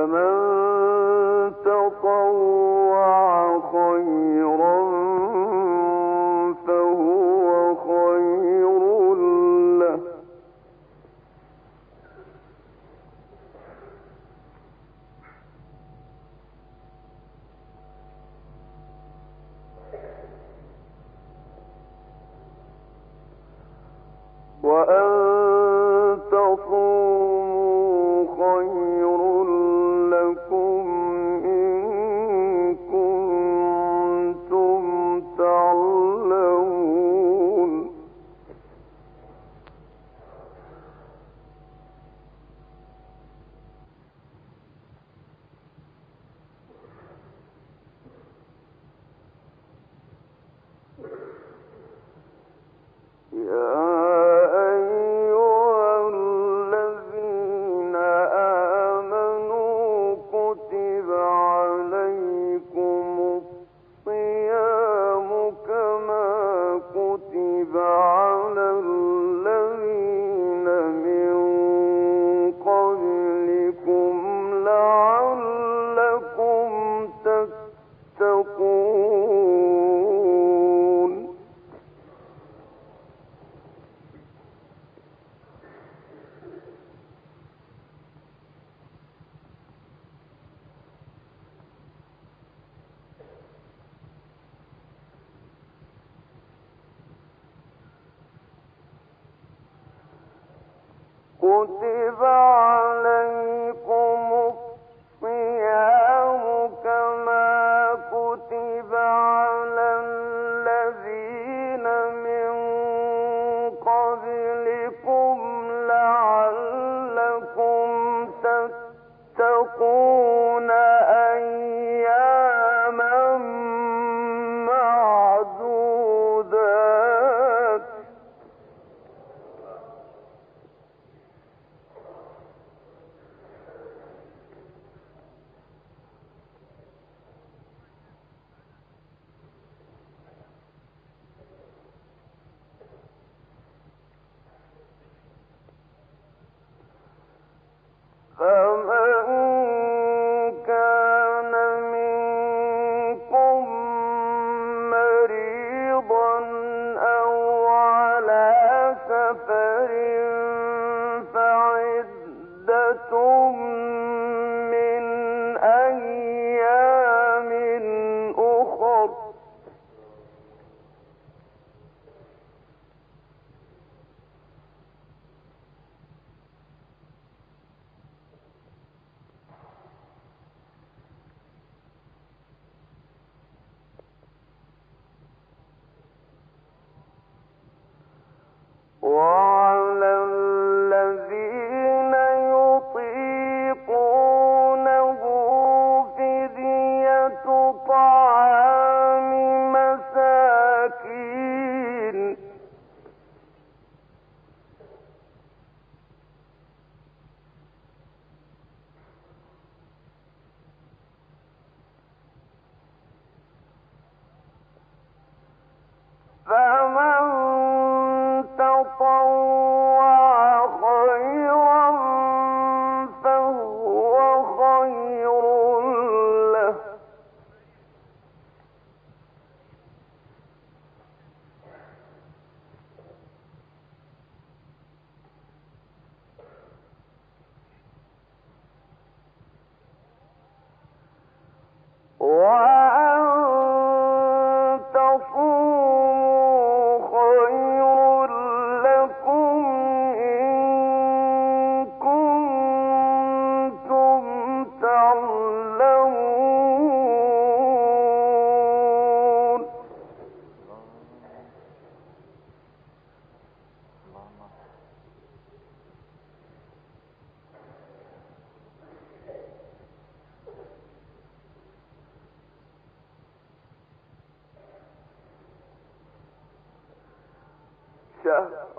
فمن تطوع don't give up.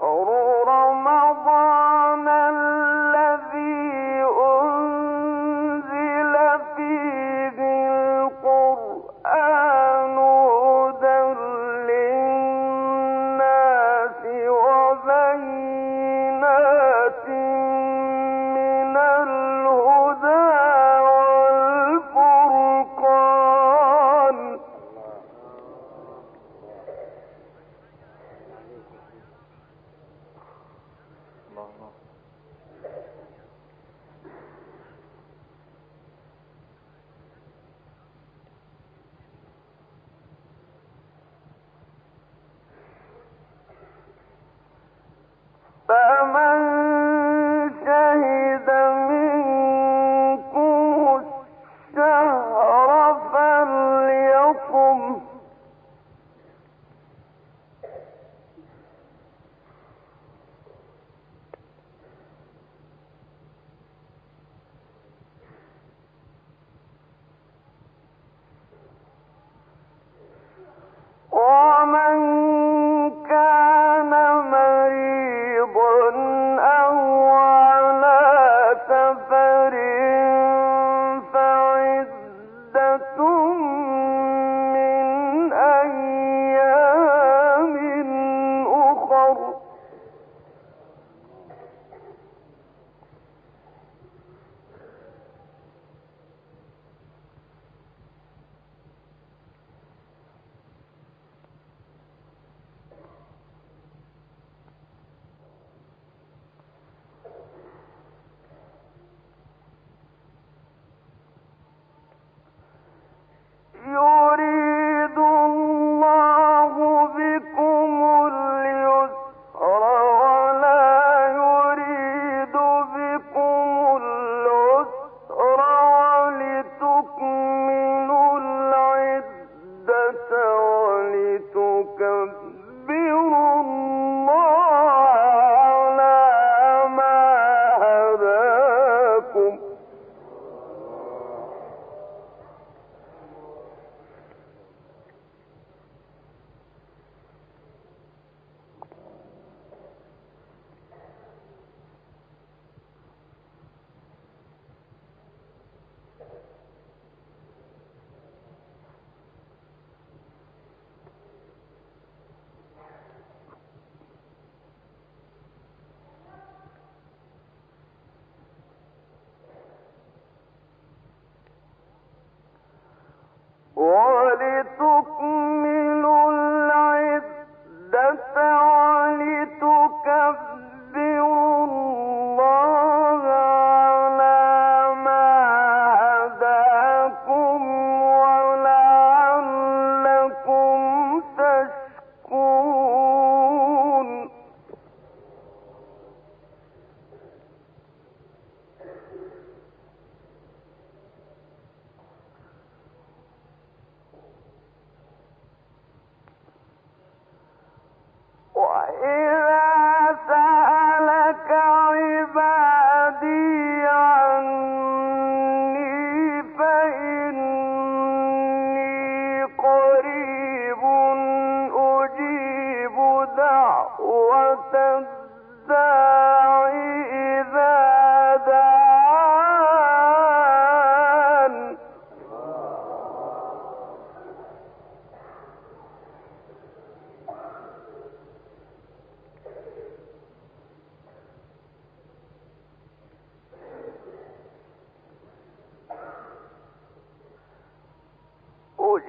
الله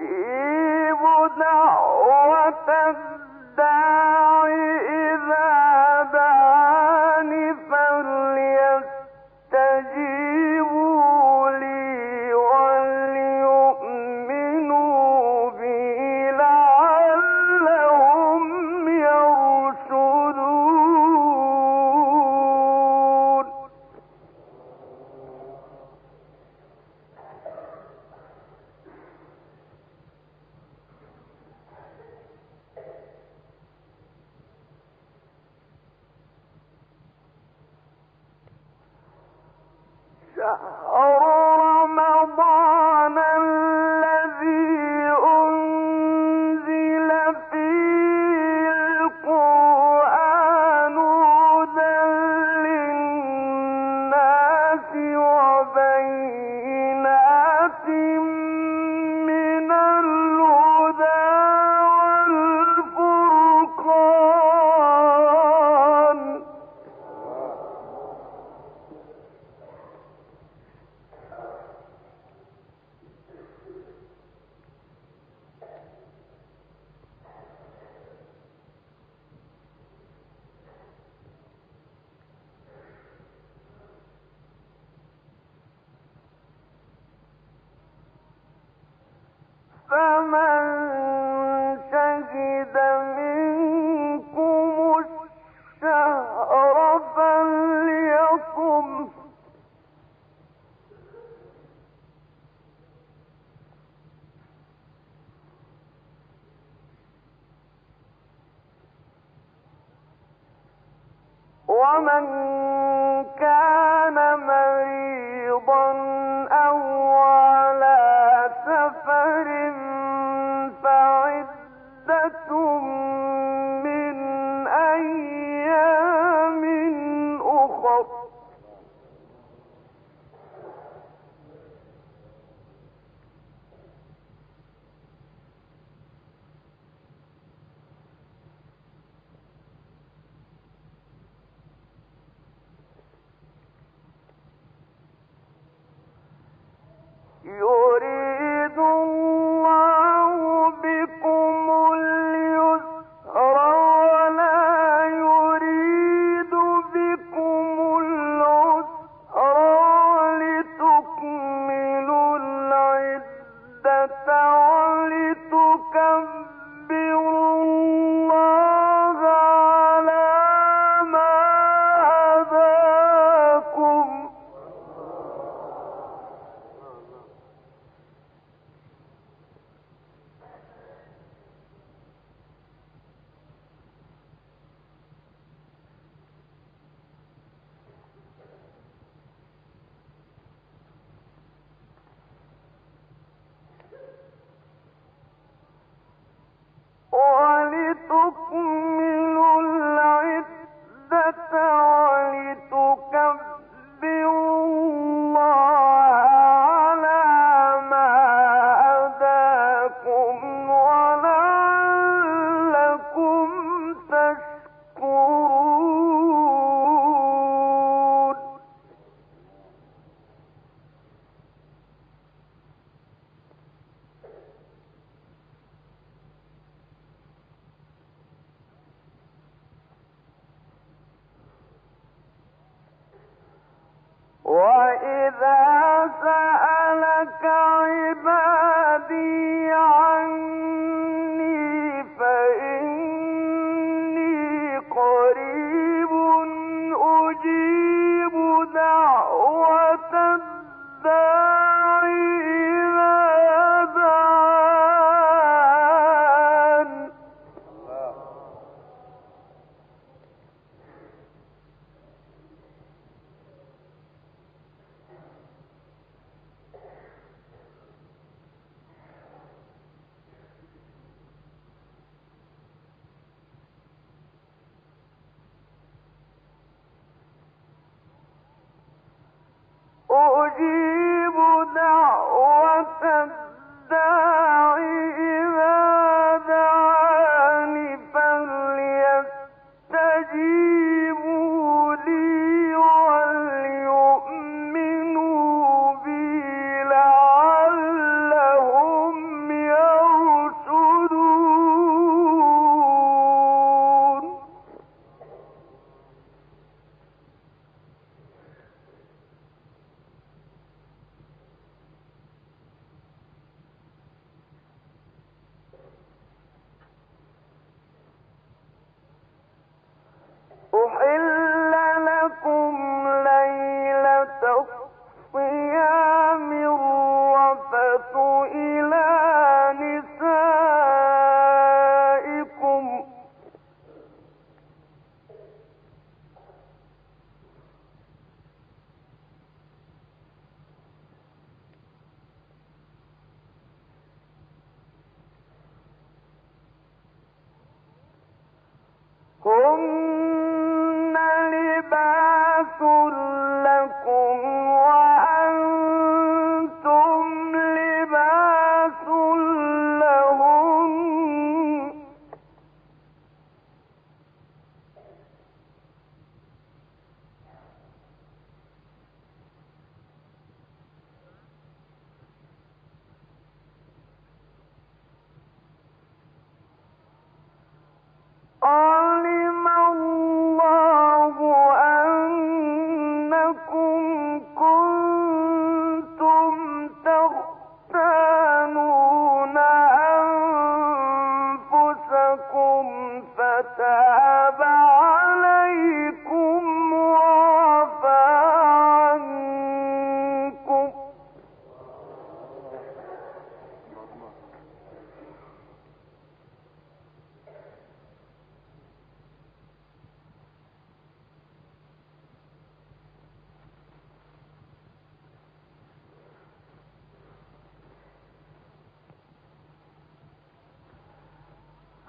Yeah. شهر فما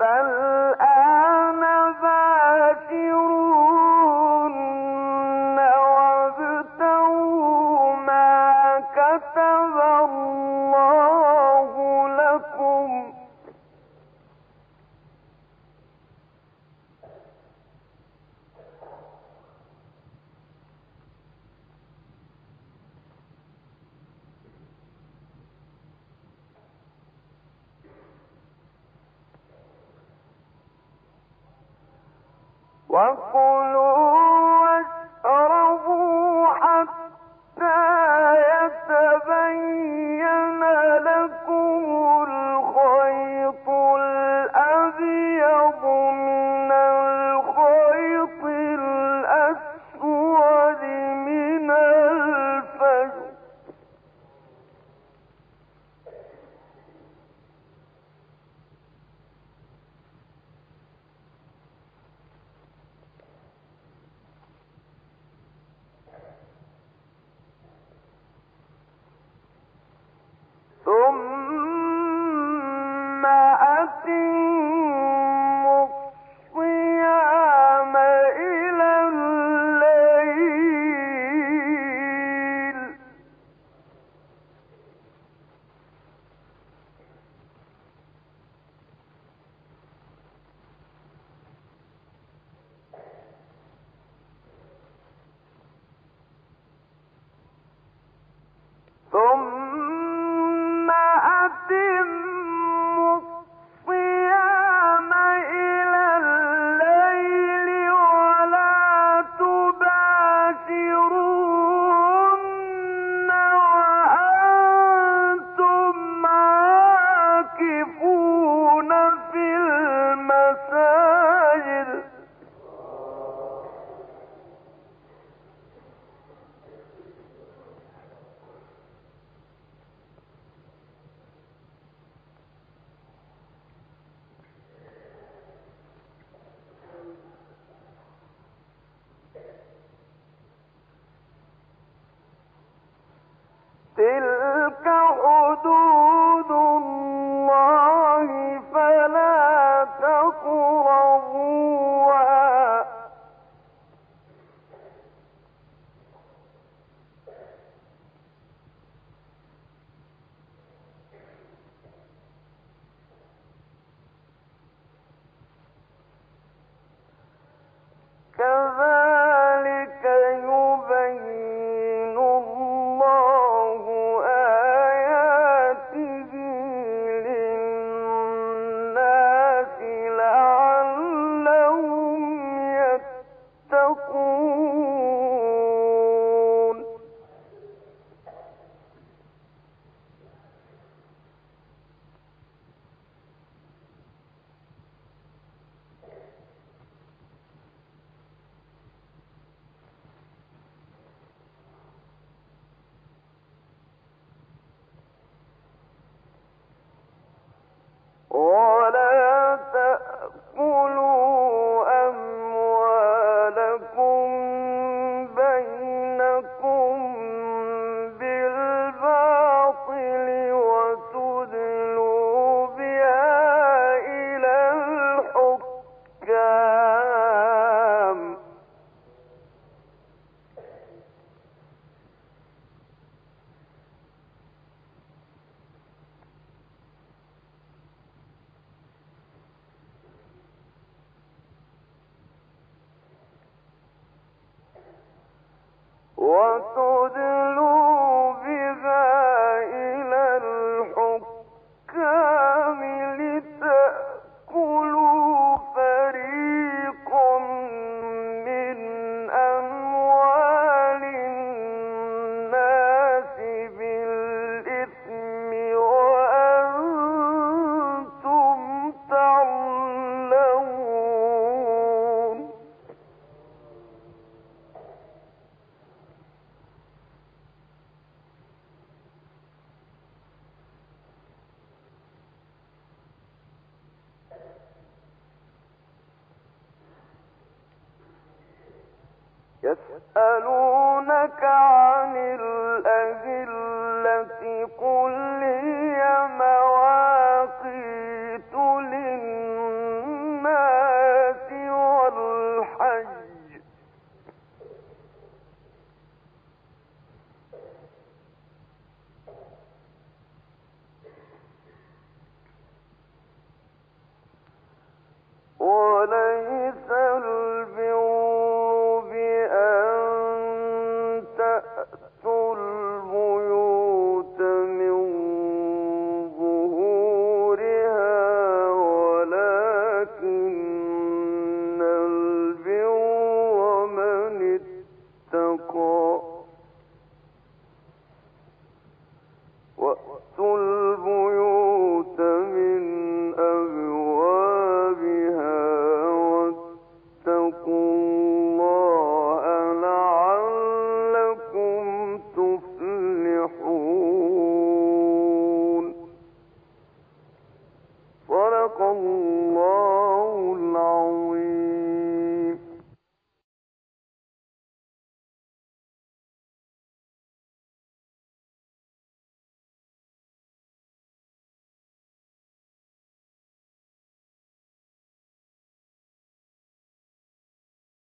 بل I sold it. يسألونك عن الأهلة قل